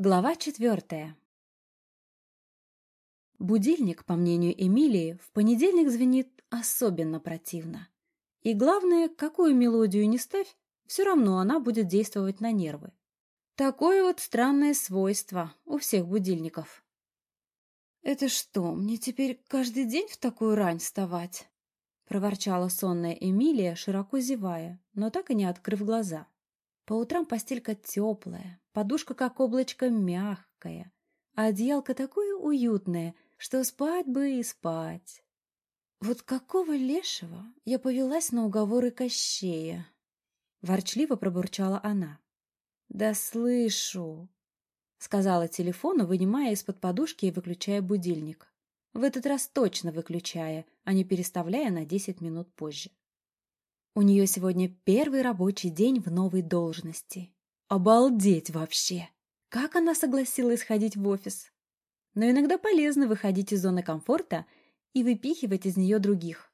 Глава четвертая. Будильник, по мнению Эмилии, в понедельник звенит особенно противно. И главное, какую мелодию не ставь, все равно она будет действовать на нервы. Такое вот странное свойство у всех будильников. «Это что, мне теперь каждый день в такую рань вставать?» проворчала сонная Эмилия, широко зевая, но так и не открыв глаза. По утрам постелька теплая, подушка как облачко мягкая, а одеялко такое уютное, что спать бы и спать. Вот какого лешего я повелась на уговоры Кощея? Ворчливо пробурчала она. Да слышу, сказала телефону, вынимая из-под подушки и выключая будильник. В этот раз точно выключая, а не переставляя на десять минут позже. У нее сегодня первый рабочий день в новой должности. Обалдеть вообще! Как она согласилась ходить в офис? Но иногда полезно выходить из зоны комфорта и выпихивать из нее других.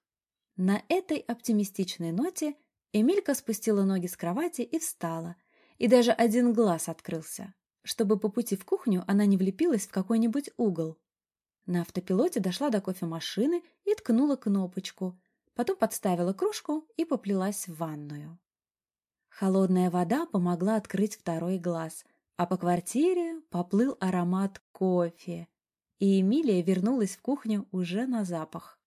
На этой оптимистичной ноте Эмилька спустила ноги с кровати и встала, и даже один глаз открылся, чтобы по пути в кухню она не влепилась в какой-нибудь угол. На автопилоте дошла до кофемашины и ткнула кнопочку, потом подставила кружку и поплелась в ванную. Холодная вода помогла открыть второй глаз, а по квартире поплыл аромат кофе, и Эмилия вернулась в кухню уже на запах.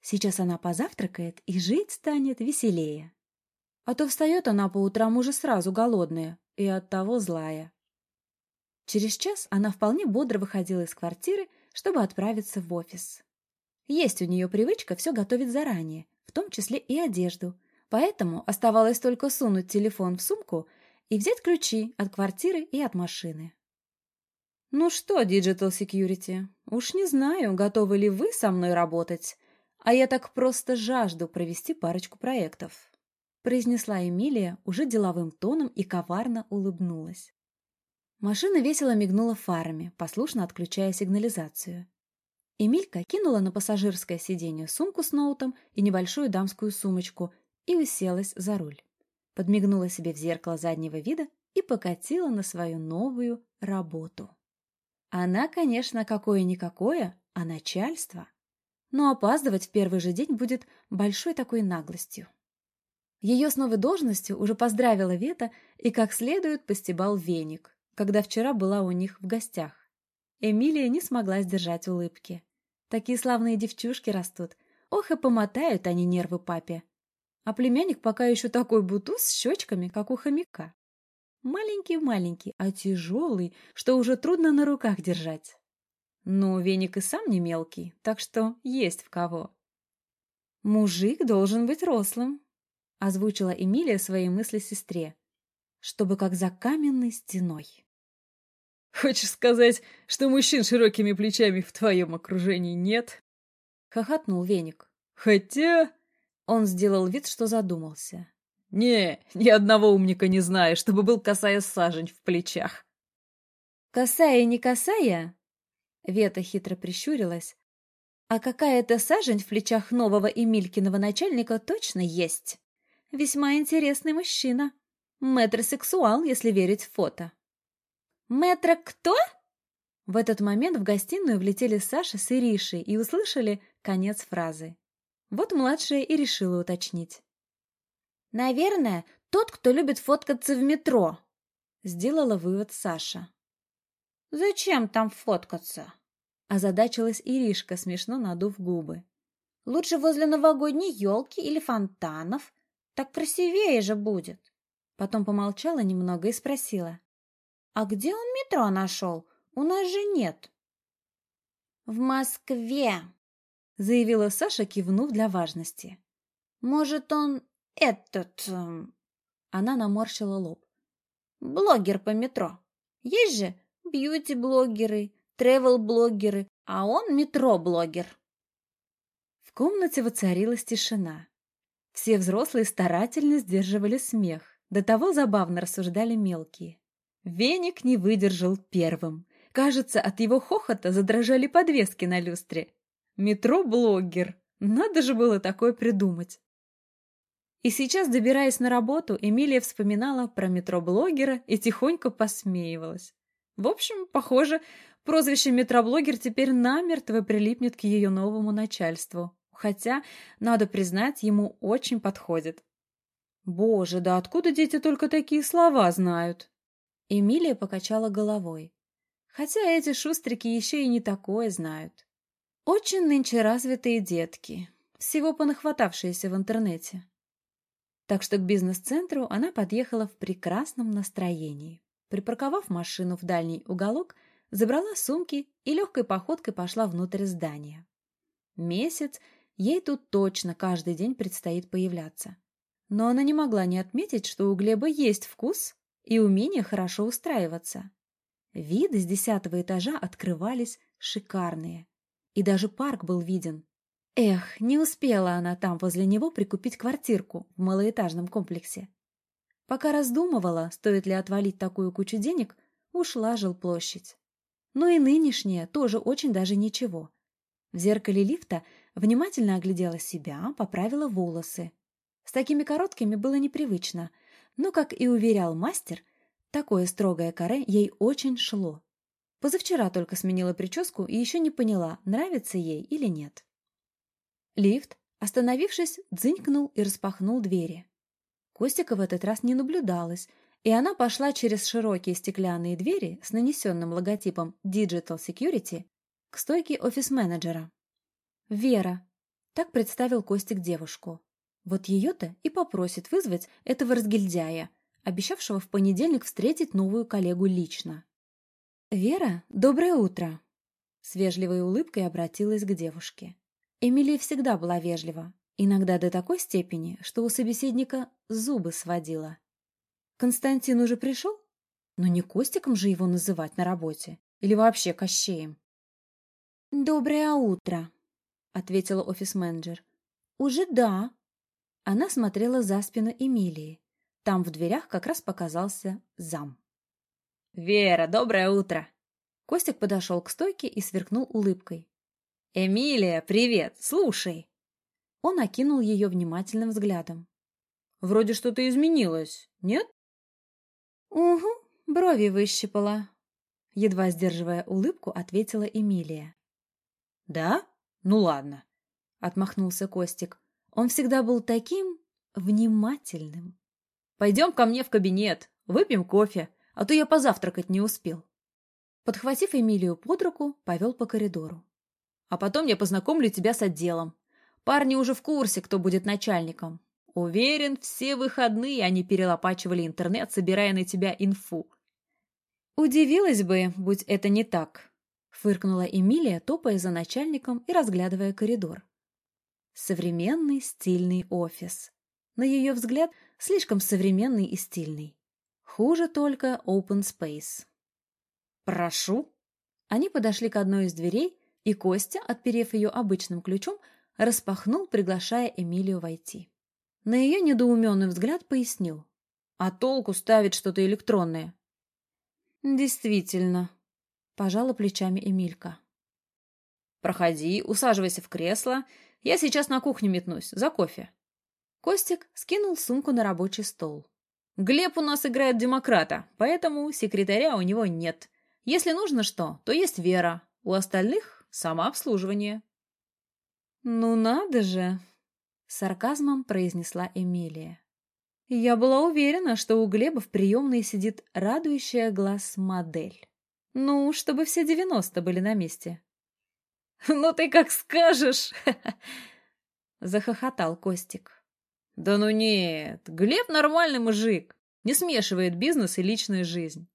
Сейчас она позавтракает и жить станет веселее. А то встает она по утрам уже сразу голодная и оттого злая. Через час она вполне бодро выходила из квартиры, чтобы отправиться в офис. Есть у нее привычка все готовить заранее, в том числе и одежду, поэтому оставалось только сунуть телефон в сумку и взять ключи от квартиры и от машины. «Ну что, Digital Security, уж не знаю, готовы ли вы со мной работать, а я так просто жажду провести парочку проектов», произнесла Эмилия уже деловым тоном и коварно улыбнулась. Машина весело мигнула фарами, послушно отключая сигнализацию. Эмилька кинула на пассажирское сиденье сумку с ноутом и небольшую дамскую сумочку и уселась за руль. Подмигнула себе в зеркало заднего вида и покатила на свою новую работу. Она, конечно, какое-никакое, а начальство. Но опаздывать в первый же день будет большой такой наглостью. Ее с новой должностью уже поздравила Вета и как следует постебал веник, когда вчера была у них в гостях. Эмилия не смогла сдержать улыбки. Такие славные девчушки растут. Ох, и помотают они нервы папе. А племянник пока еще такой бутуз с щечками, как у хомяка. Маленький-маленький, а тяжелый, что уже трудно на руках держать. Но веник и сам не мелкий, так что есть в кого. «Мужик должен быть рослым», — озвучила Эмилия свои мысли сестре, чтобы как за каменной стеной. Хочешь сказать, что мужчин широкими плечами в твоем окружении нет? Хохотнул веник. Хотя... Он сделал вид, что задумался. Не, ни одного умника не знаю, чтобы был косая сажень в плечах. Косая не косая? Вета хитро прищурилась. А какая-то сажень в плечах нового Эмилькиного начальника точно есть. Весьма интересный мужчина. Метросексуал, если верить фото. «Мэтра кто?» В этот момент в гостиную влетели Саша с Иришей и услышали конец фразы. Вот младшая и решила уточнить. «Наверное, тот, кто любит фоткаться в метро», — сделала вывод Саша. «Зачем там фоткаться?» — озадачилась Иришка, смешно надув губы. «Лучше возле новогодней елки или фонтанов. Так красивее же будет». Потом помолчала немного и спросила. «А где он метро нашел? У нас же нет». «В Москве», — заявила Саша, кивнув для важности. «Может, он этот...» эм, Она наморщила лоб. «Блогер по метро. Есть же бьюти-блогеры, тревел-блогеры, а он метро-блогер». В комнате воцарилась тишина. Все взрослые старательно сдерживали смех. До того забавно рассуждали мелкие. Веник не выдержал первым. Кажется, от его хохота задрожали подвески на люстре. Метро-блогер. Надо же было такое придумать. И сейчас, добираясь на работу, Эмилия вспоминала про метро-блогера и тихонько посмеивалась. В общем, похоже, прозвище метроблогер теперь намертво прилипнет к ее новому начальству. Хотя, надо признать, ему очень подходит. Боже, да откуда дети только такие слова знают? Эмилия покачала головой. Хотя эти шустрики еще и не такое знают. Очень нынче развитые детки, всего понахватавшиеся в интернете. Так что к бизнес-центру она подъехала в прекрасном настроении. Припарковав машину в дальний уголок, забрала сумки и легкой походкой пошла внутрь здания. Месяц ей тут точно каждый день предстоит появляться. Но она не могла не отметить, что у Глеба есть вкус и умение хорошо устраиваться. Виды с десятого этажа открывались шикарные. И даже парк был виден, Эх, не успела она там возле него прикупить квартирку в малоэтажном комплексе. Пока раздумывала, стоит ли отвалить такую кучу денег, ушла жилплощадь. Но и нынешняя тоже очень даже ничего. В зеркале лифта внимательно оглядела себя, поправила волосы. С такими короткими было непривычно, но, как и уверял мастер, такое строгое каре ей очень шло. Позавчера только сменила прическу и еще не поняла, нравится ей или нет. Лифт, остановившись, дзынькнул и распахнул двери. Костика в этот раз не наблюдалось, и она пошла через широкие стеклянные двери с нанесенным логотипом Digital Security к стойке офис-менеджера. «Вера», — так представил Костик девушку. Вот ее-то и попросит вызвать этого разгильдяя, обещавшего в понедельник встретить новую коллегу лично. «Вера, доброе утро!» С вежливой улыбкой обратилась к девушке. Эмилия всегда была вежлива, иногда до такой степени, что у собеседника зубы сводила. Константин уже пришел? Но не Костиком же его называть на работе. Или вообще Кощеем. «Доброе утро», — ответила офис-менеджер. «Уже да». Она смотрела за спину Эмилии. Там в дверях как раз показался зам. «Вера, доброе утро!» Костик подошел к стойке и сверкнул улыбкой. «Эмилия, привет! Слушай!» Он окинул ее внимательным взглядом. «Вроде что-то изменилось, нет?» «Угу, брови выщипала», — едва сдерживая улыбку, ответила Эмилия. «Да? Ну ладно», — отмахнулся Костик. Он всегда был таким внимательным. «Пойдем ко мне в кабинет, выпьем кофе, а то я позавтракать не успел». Подхватив Эмилию под руку, повел по коридору. А потом я познакомлю тебя с отделом. Парни уже в курсе, кто будет начальником. Уверен, все выходные они перелопачивали интернет, собирая на тебя инфу. Удивилась бы, будь это не так, фыркнула Эмилия, топая за начальником и разглядывая коридор. Современный стильный офис. На ее взгляд, слишком современный и стильный. Хуже только open space. «Прошу». Они подошли к одной из дверей, и Костя, отперев ее обычным ключом, распахнул, приглашая Эмилию войти. На ее недоуменный взгляд пояснил. «А толку ставить что-то электронное?» «Действительно», — пожала плечами Эмилька. «Проходи, усаживайся в кресло. Я сейчас на кухню метнусь, за кофе». Костик скинул сумку на рабочий стол. «Глеб у нас играет демократа, поэтому секретаря у него нет. Если нужно что, то есть Вера. У остальных самообслуживание. «Ну надо же!» — сарказмом произнесла Эмилия. Я была уверена, что у Глеба в приемной сидит радующая глаз модель. Ну, чтобы все девяносто были на месте. «Ну ты как скажешь!» — захохотал Костик. «Да ну нет, Глеб нормальный мужик, не смешивает бизнес и личную жизнь».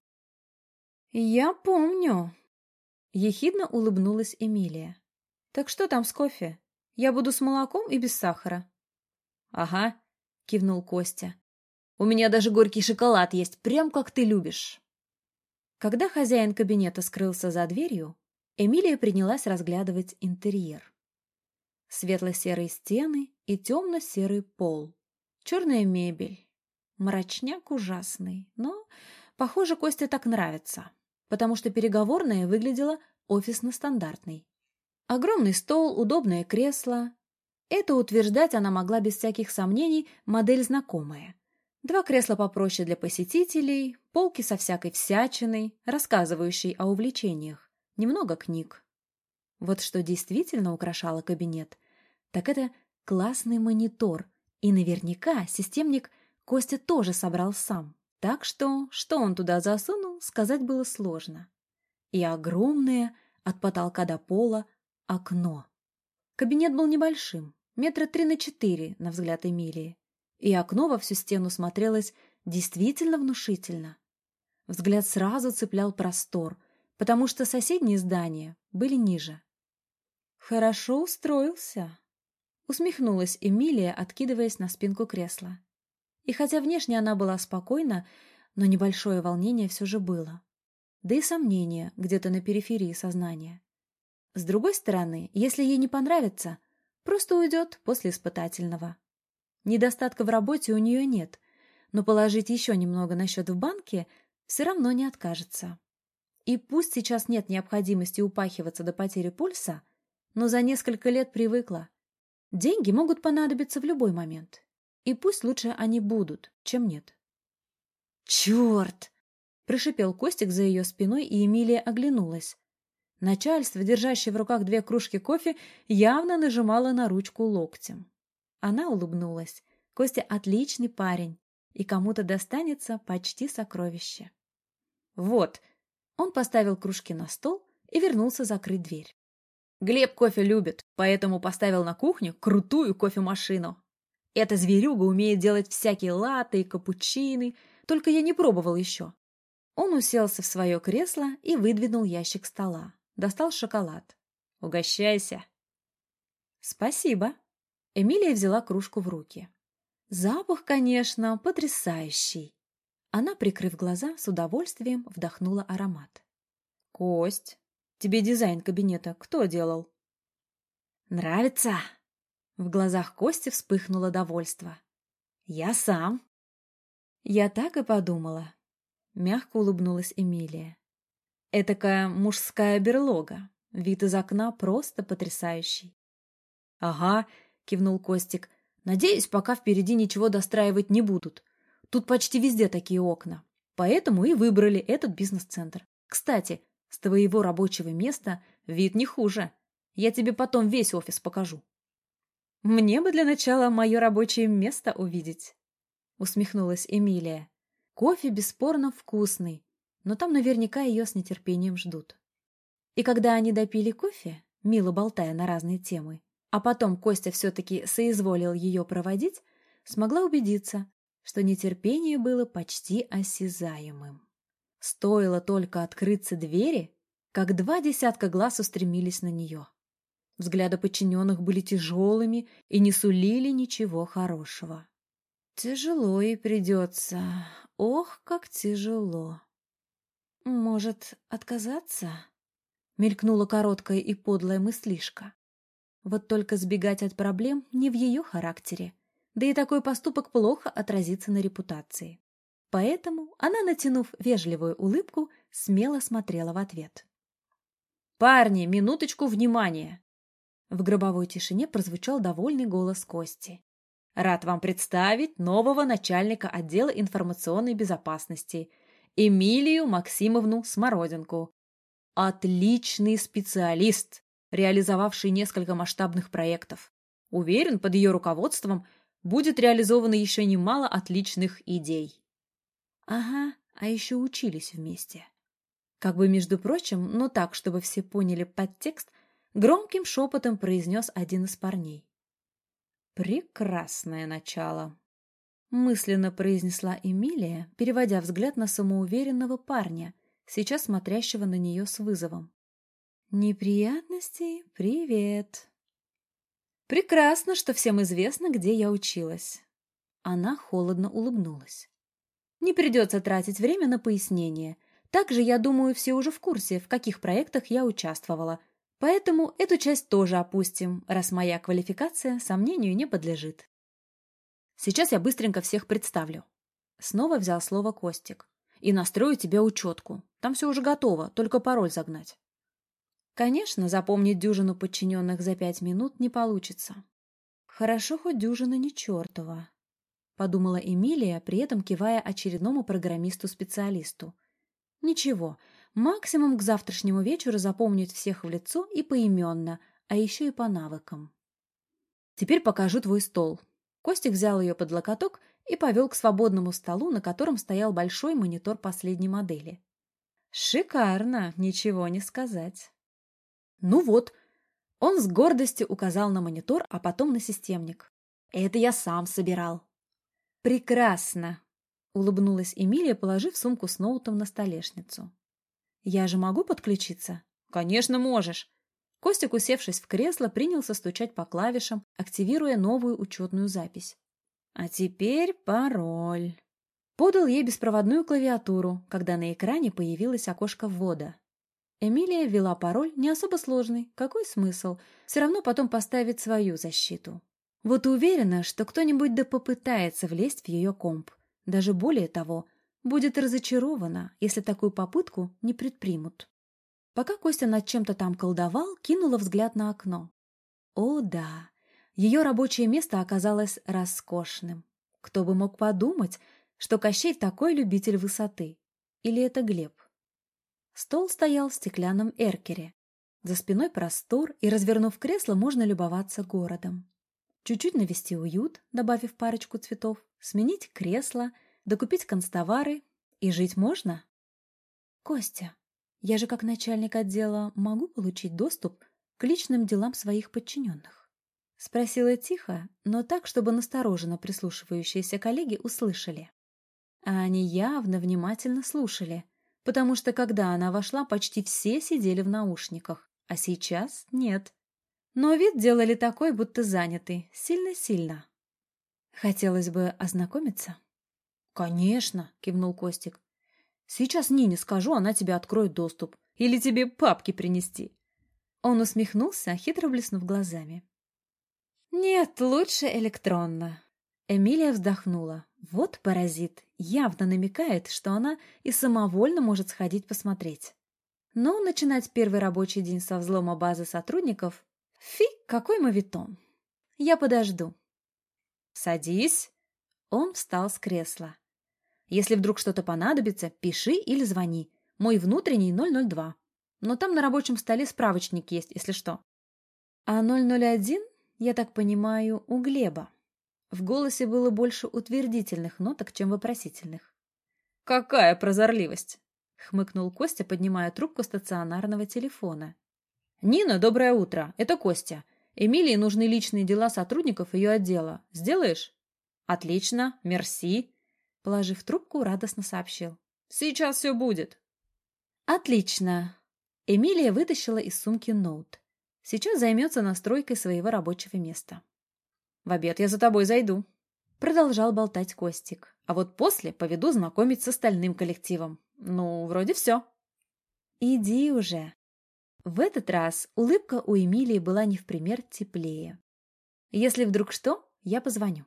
«Я помню», Ехидно улыбнулась Эмилия. «Так что там с кофе? Я буду с молоком и без сахара». «Ага», — кивнул Костя. «У меня даже горький шоколад есть, прям как ты любишь». Когда хозяин кабинета скрылся за дверью, Эмилия принялась разглядывать интерьер. Светло-серые стены и темно-серый пол, черная мебель, мрачняк ужасный, но, похоже, Косте так нравится потому что переговорная выглядела офисно-стандартной. Огромный стол, удобное кресло. Это утверждать она могла без всяких сомнений, модель знакомая. Два кресла попроще для посетителей, полки со всякой всячиной, рассказывающей о увлечениях, немного книг. Вот что действительно украшало кабинет, так это классный монитор, и наверняка системник Костя тоже собрал сам. Так что, что он туда засунул, сказать было сложно. И огромное, от потолка до пола, окно. Кабинет был небольшим, метра три на четыре, на взгляд Эмилии и окно во всю стену смотрелось действительно внушительно. Взгляд сразу цеплял простор, потому что соседние здания были ниже. «Хорошо устроился», — усмехнулась Эмилия, откидываясь на спинку кресла. И хотя внешне она была спокойна, но небольшое волнение все же было. Да и сомнение где-то на периферии сознания. С другой стороны, если ей не понравится, просто уйдет после испытательного. Недостатка в работе у нее нет, но положить еще немного на счет в банке все равно не откажется. И пусть сейчас нет необходимости упахиваться до потери пульса, но за несколько лет привыкла. Деньги могут понадобиться в любой момент. И пусть лучше они будут, чем нет. «Черт!» – прошипел Костик за ее спиной, и Эмилия оглянулась. Начальство, держащее в руках две кружки кофе, явно нажимало на ручку локтем. Она улыбнулась. Костя отличный парень, и кому-то достанется почти сокровище. Вот. Он поставил кружки на стол и вернулся закрыть дверь. Глеб кофе любит, поэтому поставил на кухню крутую кофемашину. Эта зверюга умеет делать всякие латы и капучины, только я не пробовал еще. Он уселся в свое кресло и выдвинул ящик стола. Достал шоколад. «Угощайся». «Спасибо», Эмилия взяла кружку в руки. Запах, конечно, потрясающий. Она, прикрыв глаза, с удовольствием вдохнула аромат. «Кость, тебе дизайн кабинета кто делал?» «Нравится?» В глазах Кости вспыхнуло довольство. «Я сам». «Я так и подумала», — мягко улыбнулась Эмилия. «Этакая мужская берлога. Вид из окна просто потрясающий». «Ага, — кивнул Костик. «Надеюсь, пока впереди ничего достраивать не будут. Тут почти везде такие окна. Поэтому и выбрали этот бизнес-центр. Кстати, с твоего рабочего места вид не хуже. Я тебе потом весь офис покажу». «Мне бы для начала мое рабочее место увидеть», — усмехнулась Эмилия. «Кофе бесспорно вкусный, но там наверняка ее с нетерпением ждут». И когда они допили кофе, мило болтая на разные темы, а потом Костя все-таки соизволил ее проводить, смогла убедиться, что нетерпение было почти осязаемым. Стоило только открыться двери, как два десятка глаз устремились на нее. Взгляды подчиненных были тяжелыми и не сулили ничего хорошего. Тяжело и придется. Ох, как тяжело. Может, отказаться? Мелькнула короткая и подлая мыслишка. Вот только сбегать от проблем не в ее характере, да и такой поступок плохо отразится на репутации. Поэтому она, натянув вежливую улыбку, смело смотрела в ответ. «Парни, минуточку внимания!» В гробовой тишине прозвучал довольный голос Кости. «Рад вам представить нового начальника отдела информационной безопасности, Эмилию Максимовну Смородинку. Отличный специалист, реализовавшей несколько масштабных проектов. Уверен, под ее руководством будет реализовано еще немало отличных идей. Ага, а еще учились вместе. Как бы, между прочим, но так, чтобы все поняли подтекст, громким шепотом произнес один из парней. «Прекрасное начало», — мысленно произнесла Эмилия, переводя взгляд на самоуверенного парня, сейчас смотрящего на нее с вызовом. Неприятности? Привет. Прекрасно, что всем известно, где я училась. Она холодно улыбнулась. Не придется тратить время на пояснение. Также, я думаю, все уже в курсе, в каких проектах я участвовала. Поэтому эту часть тоже опустим, раз моя квалификация сомнению не подлежит. Сейчас я быстренько всех представлю. Снова взял слово Костик. И настрою тебе учетку. Там все уже готово, только пароль загнать. Конечно, запомнить дюжину подчиненных за пять минут не получится. Хорошо, хоть дюжина не чертова. Подумала Эмилия, при этом кивая очередному программисту-специалисту. Ничего, максимум к завтрашнему вечеру запомнить всех в лицо и поименно, а еще и по навыкам. Теперь покажу твой стол. Костик взял ее под локоток и повел к свободному столу, на котором стоял большой монитор последней модели. Шикарно, ничего не сказать. Ну вот, он с гордостью указал на монитор, а потом на системник. Это я сам собирал. Прекрасно, улыбнулась Эмилия, положив сумку с ноутом на столешницу. Я же могу подключиться? Конечно, можешь. Костик, усевшись в кресло, принялся стучать по клавишам, активируя новую учетную запись. А теперь пароль. Подал ей беспроводную клавиатуру, когда на экране появилось окошко ввода. Эмилия ввела пароль, не особо сложный. Какой смысл? Все равно потом поставит свою защиту. Вот уверена, что кто-нибудь да попытается влезть в ее комп. Даже более того, будет разочарована, если такую попытку не предпримут. Пока Костя над чем-то там колдовал, кинула взгляд на окно. О да, ее рабочее место оказалось роскошным. Кто бы мог подумать, что Кощей такой любитель высоты. Или это Глеб? Стол стоял в стеклянном эркере. За спиной простор, и, развернув кресло, можно любоваться городом. Чуть-чуть навести уют, добавив парочку цветов, сменить кресло, докупить констовары, и жить можно? Костя, я же как начальник отдела могу получить доступ к личным делам своих подчиненных? Спросила тихо, но так, чтобы настороженно прислушивающиеся коллеги услышали. А они явно внимательно слушали, потому что когда она вошла, почти все сидели в наушниках, а сейчас нет. Но вид делали такой, будто заняты, сильно-сильно. Хотелось бы ознакомиться. «Конечно», — кивнул Костик. «Сейчас Нине скажу, она тебе откроет доступ. Или тебе папки принести». Он усмехнулся, хитро блеснув глазами. «Нет, лучше электронно». Эмилия вздохнула. Вот паразит, явно намекает, что она и самовольно может сходить посмотреть. Но начинать первый рабочий день со взлома базы сотрудников – фи, какой мавитон. Я подожду. «Садись». Он встал с кресла. «Если вдруг что-то понадобится, пиши или звони. Мой внутренний 002. Но там на рабочем столе справочник есть, если что». «А 001, я так понимаю, у Глеба». В голосе было больше утвердительных ноток, чем вопросительных. «Какая прозорливость!» — хмыкнул Костя, поднимая трубку стационарного телефона. «Нина, доброе утро. Это Костя. Эмилии нужны личные дела сотрудников ее отдела. Сделаешь?» «Отлично. Мерси!» Положив трубку, радостно сообщил. «Сейчас все будет». «Отлично!» Эмилия вытащила из сумки ноут. Сейчас займется настройкой своего рабочего места. В обед я за тобой зайду. Продолжал болтать Костик. А вот после поведу знакомить с остальным коллективом. Ну, вроде все. Иди уже. В этот раз улыбка у Эмилии была не в пример теплее. Если вдруг что, я позвоню.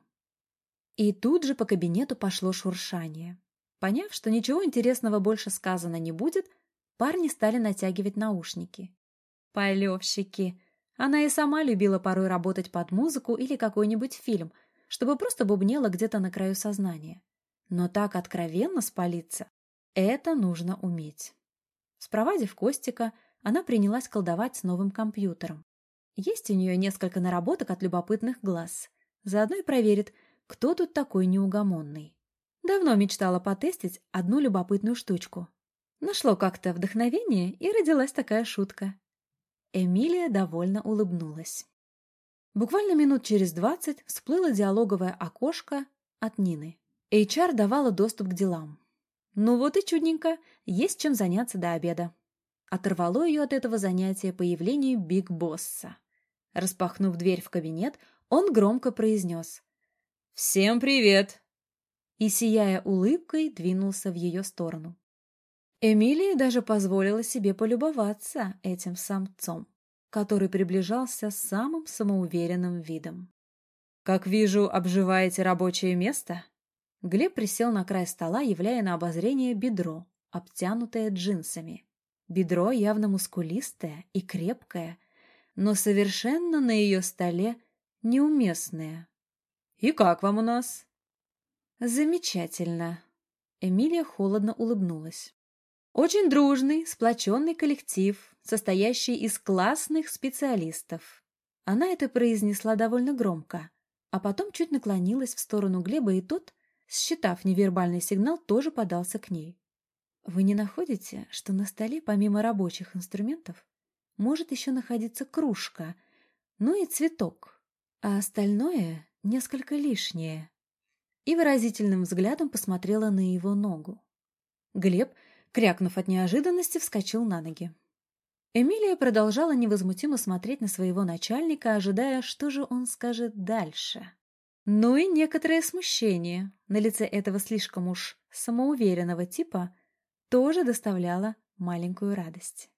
И тут же по кабинету пошло шуршание. Поняв, что ничего интересного больше сказано не будет, парни стали натягивать наушники. Полевщики! Она и сама любила порой работать под музыку или какой-нибудь фильм, чтобы просто бубнела где-то на краю сознания. Но так откровенно спалиться — это нужно уметь. Спровадив Костика, она принялась колдовать с новым компьютером. Есть у нее несколько наработок от любопытных глаз. Заодно и проверит, кто тут такой неугомонный. Давно мечтала потестить одну любопытную штучку. Нашло как-то вдохновение, и родилась такая шутка. Эмилия довольно улыбнулась. Буквально минут через двадцать всплыло диалоговое окошко от Нины. HR давала доступ к делам. Ну вот и чудненько, есть чем заняться до обеда. Оторвало ее от этого занятия появление Биг Босса. Распахнув дверь в кабинет, он громко произнес «Всем привет!» и, сияя улыбкой, двинулся в ее сторону. Эмилия даже позволила себе полюбоваться этим самцом, который приближался с самым самоуверенным видом. «Как вижу, обживаете рабочее место?» Глеб присел на край стола, являя на обозрение бедро, обтянутое джинсами. Бедро явно мускулистое и крепкое, но совершенно на ее столе неуместное. «И как вам у нас?» Замечательно. Эмилия холодно улыбнулась. Очень дружный, сплоченный коллектив, состоящий из классных специалистов. Она это произнесла довольно громко, а потом чуть наклонилась в сторону Глеба, и тот, считав невербальный сигнал, тоже подался к ней. Вы не находите, что на столе помимо рабочих инструментов может еще находиться кружка, ну и цветок, а остальное несколько лишнее? И выразительным взглядом посмотрела на его ногу. Глеб крякнув от неожиданности, вскочил на ноги. Эмилия продолжала невозмутимо смотреть на своего начальника, ожидая, что же он скажет дальше. Ну и некоторое смущение на лице этого слишком уж самоуверенного типа тоже доставляло маленькую радость.